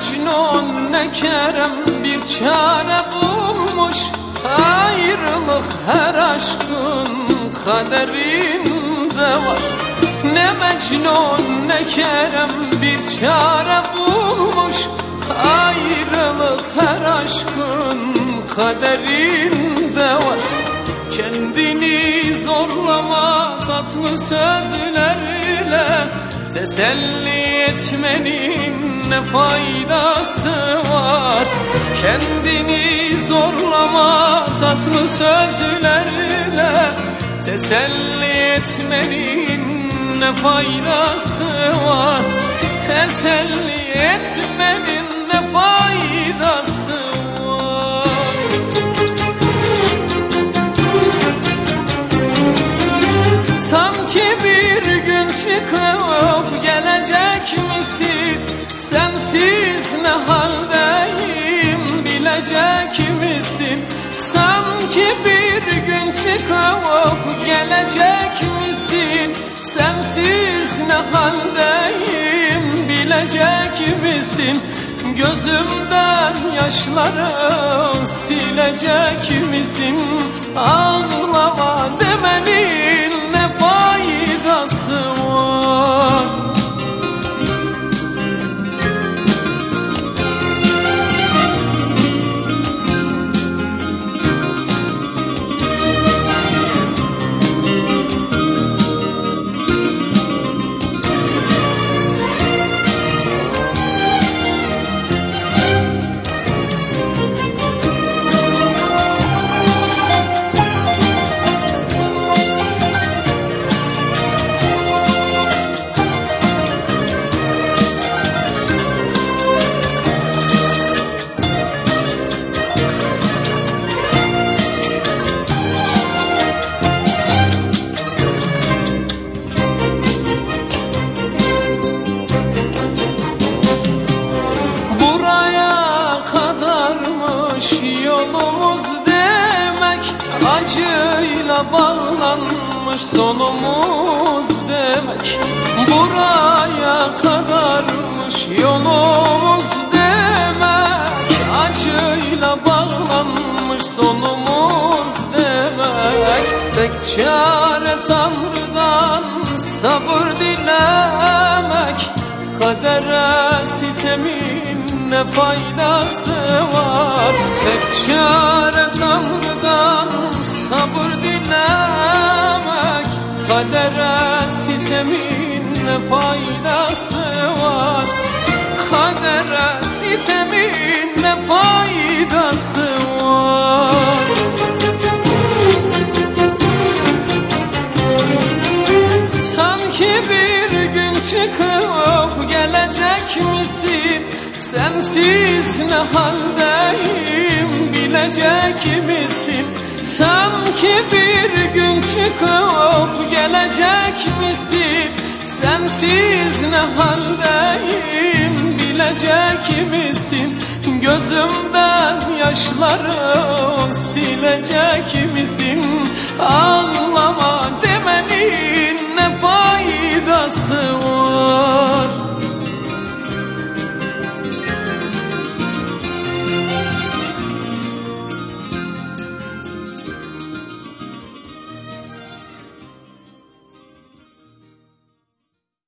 Mecnun ne Kerem bir çare bulmuş. Ayrılık her aşkın kaderinde var. Ne Mecnun ne Kerem bir çare bulmuş. Ayrılık her aşkın kaderinde var. Kendini zorlama tatlı sözlerle Teselli etmenin ne faydası var? Kendini zorlama tatlı sözlerle. Teselli etmenin ne faydası var? Teselli etmenin ne faydası gelecek misin? Sensiz ne haldeyim? Bilecek misin? Gözümden yaşları silecek misin? Ağlama demenin bağlanmış sonumuz demek. Buraya kadarmış yolumuz demek. Acıyla bağlanmış sonumuz demek. Tek çare Tanrı'dan sabır dilemek. Kadere sitemin ne faydası var? Tek çare Tanrı'dan sabır dilemek Sitemin ne faydası var? Kadere sitemin ne faydası var? Sanki bir gün çıkıp gelecek misin? Sensiz ne haldeyim bilecek misin? Sanki bir gün çıkıp gelecek misin Sensiz ne haldeyim bilecek misin? Gözümden yaşları silecek misin? Ağlama demenin